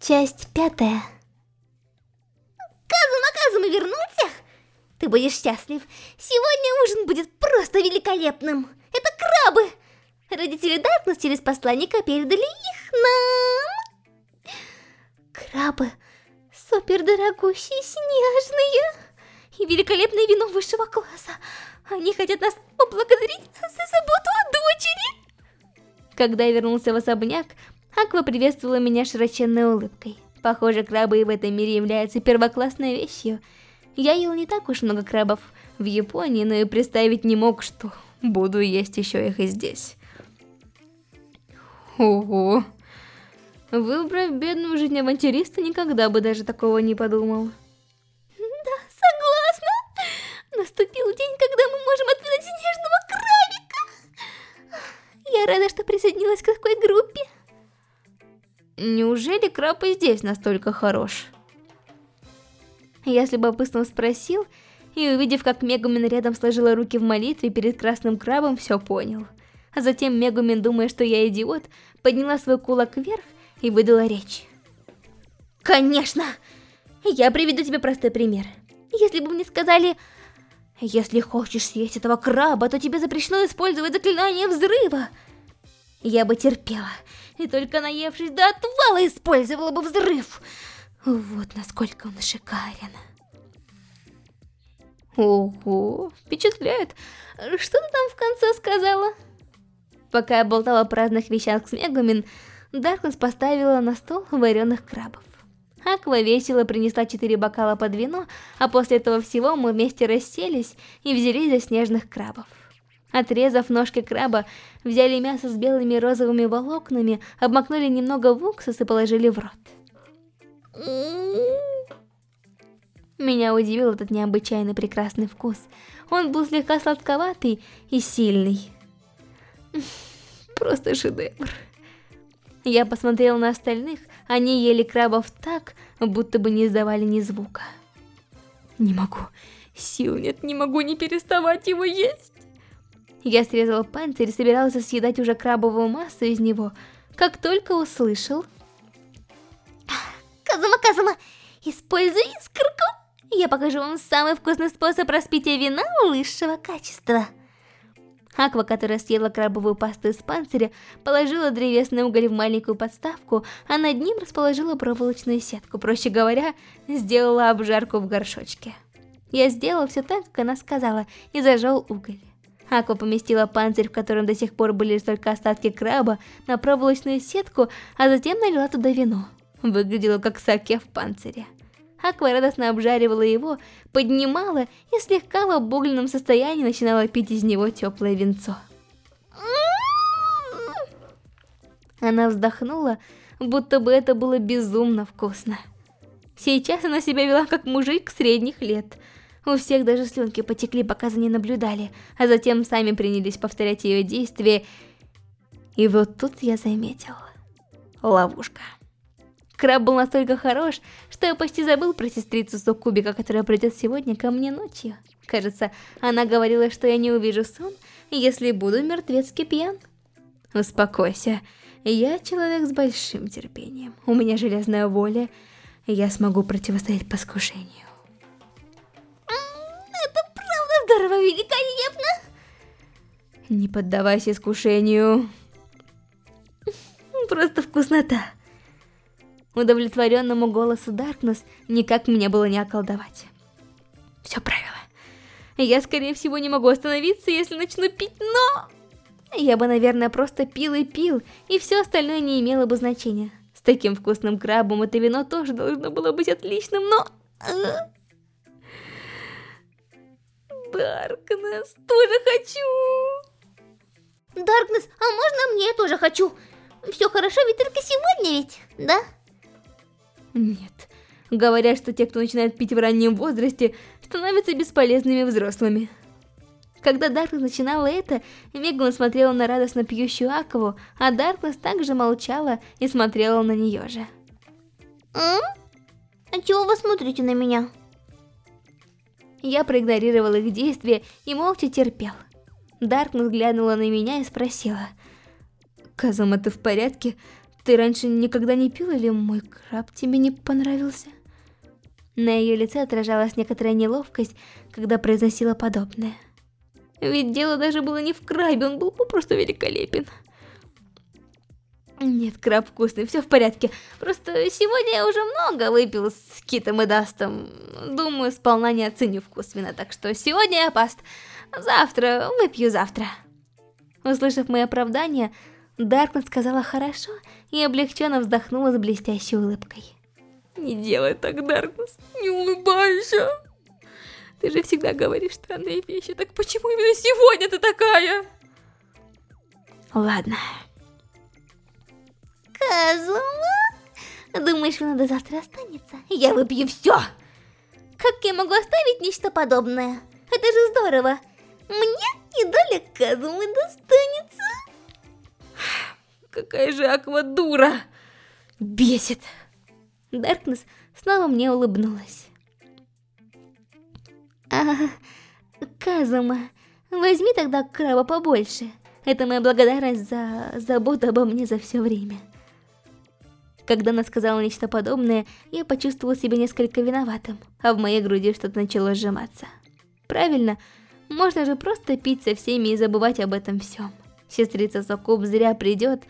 Часть пятая. Казума, Казума вернулся? Ты будешь счастлив. Сегодня ужин будет просто великолепным. Это крабы. Родители Даркнесс через посланника передали их нам. Крабы супер дорогущие, снежные. И великолепное вино высшего класса. Они хотят нас поблагодарить за заботу о дочери. Когда я вернулся в особняк, Аква приветствовала меня широченной улыбкой. Похоже, крабы и в этом мире являются первоклассной вещью. Я ел не так уж много крабов в Японии, но и представить не мог, что буду есть еще их и здесь. Ого. Выбрав бедную жизнь авантюриста, никогда бы даже такого не подумал. Да, согласна. Наступил день, когда мы можем отведать снежного крабика. Я рада, что присоединилась к такой. Неужели краб и здесь настолько хорош? Я с любопытством спросил, и увидев, как Мегумин рядом сложила руки в молитве перед красным крабом, все понял. А затем Мегумин, думая, что я идиот, подняла свой кулак вверх и выдала речь. Конечно! Я приведу тебе простой пример. Если бы мне сказали, если хочешь съесть этого краба, то тебе запрещено использовать заклинание взрыва, я бы терпела, и только наевшись до отвала использовала бы взрыв. Вот насколько он шикарен. Ого, впечатляет. Что ты там в конце сказала? Пока я болтала о праздных вещах с Мегумин, Даркнесс поставила на стол вареных крабов. Аква весело принесла четыре бокала под вино, а после этого всего мы вместе расселись и взялись за снежных крабов. Отрезав ножки краба, взяли мясо с белыми розовыми волокнами, обмакнули немного в уксус и положили в рот. Меня удивил этот необычайно прекрасный вкус. Он был слегка сладковатый и сильный. Просто шедевр. Я посмотрел на остальных, они ели крабов так, будто бы не издавали ни звука. Не могу, сил нет, не могу не переставать его есть. Я срезал панцирь и собирался съедать уже крабовую массу из него, как только услышал... Казума, Казума, используй искорку. Я покажу вам самый вкусный способ распития вина высшего качества. Аква, которая съела крабовую пасту из панциря, положила древесный уголь в маленькую подставку, а над ним расположила проволочную сетку, проще говоря, сделала обжарку в горшочке. Я сделал все так, как она сказала, и зажал уголь. Аква поместила панцирь, в котором до сих пор были только остатки краба, на проволочную сетку, а затем налила туда вино. Выглядело как саке в панцире. Аква радостно обжаривала его, поднимала и слегка в обугленном состоянии начинала пить из него теплое винцо. Она вздохнула, будто бы это было безумно вкусно. Сейчас она себя вела как мужик средних лет – у всех даже слюнки потекли, пока за ней наблюдали, а затем сами принялись повторять ее действия. И вот тут я заметил. Ловушка. Краб был настолько хорош, что я почти забыл про сестрицу Сукубика, которая придет сегодня ко мне ночью. Кажется, она говорила, что я не увижу сон, если буду мертвецки пьян. Успокойся, я человек с большим терпением. У меня железная воля, я смогу противостоять поскушению. Великолепно! Не поддавайся искушению. Просто вкуснота. Удовлетворенному голосу Даркнесс никак меня было не околдовать. Все правило. Я, скорее всего, не могу остановиться, если начну пить, но... Я бы, наверное, просто пил и пил, и все остальное не имело бы значения. С таким вкусным крабом это вино тоже должно было быть отличным, но... Даркнесс, тоже хочу. Даркнесс, а можно мне тоже хочу? Все хорошо, ведь только сегодня ведь, да? Нет. Говорят, что те, кто начинает пить в раннем возрасте, становятся бесполезными взрослыми. Когда Даркнесс начинала это, Меган смотрела на радостно пьющую Акву, а Даркнесс также молчала и смотрела на нее же. А? А чего вы смотрите на меня? Я проигнорировал их действия и молча терпел. Даркнесс глянула на меня и спросила. «Казума, ты в порядке? Ты раньше никогда не пил или мой краб тебе не понравился? На ее лице отражалась некоторая неловкость, когда произносила подобное. Ведь дело даже было не в крабе, он был попросту великолепен. Нет, краб вкусный, все в порядке. Просто сегодня я уже много выпил с Китом и Дастом. Думаю, сполна не оценю вкус вина, так что сегодня я паст. Завтра выпью завтра. Услышав мои оправдания, Даркнет сказала хорошо и облегченно вздохнула с блестящей улыбкой. Не делай так, Даркнесс, не улыбайся. Ты же всегда говоришь странные вещи, так почему именно сегодня ты такая? Ладно. Казума? Думаешь, надо завтра останется? Я выпью все! Как я могу оставить нечто подобное? Это же здорово! Мне и доля Казумы достанется! Какая же Аква дура! Бесит! Даркнесс снова мне улыбнулась. А, Казума, возьми тогда краба побольше. Это моя благодарность за заботу обо мне за все время. Когда она сказала нечто подобное, я почувствовал себя несколько виноватым, а в моей груди что-то начало сжиматься. Правильно, можно же просто пить со всеми и забывать об этом всем. Сестрица Сокуб зря придет,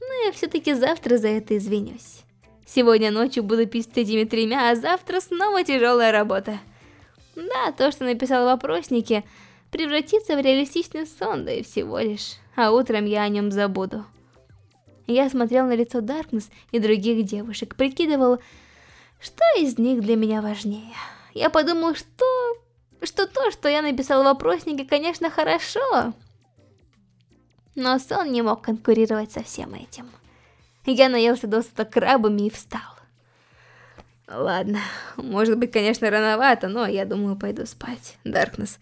но я все-таки завтра за это извинюсь. Сегодня ночью буду пить с этими тремя, а завтра снова тяжелая работа. Да, то, что написал в вопроснике, превратится в реалистичный сон, да и всего лишь. А утром я о нем забуду. Я смотрел на лицо Даркнесс и других девушек, прикидывал, что из них для меня важнее. Я подумал, что... Что то, что я написал в вопроснике, конечно, хорошо. Но сон не мог конкурировать со всем этим. Я наелся досыта крабами и встал. Ладно, может быть, конечно, рановато, но я думаю, пойду спать. Даркнесс,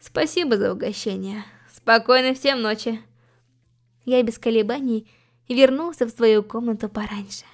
спасибо за угощение. Спокойной всем ночи. Я без колебаний вернулся в свою комнату пораньше.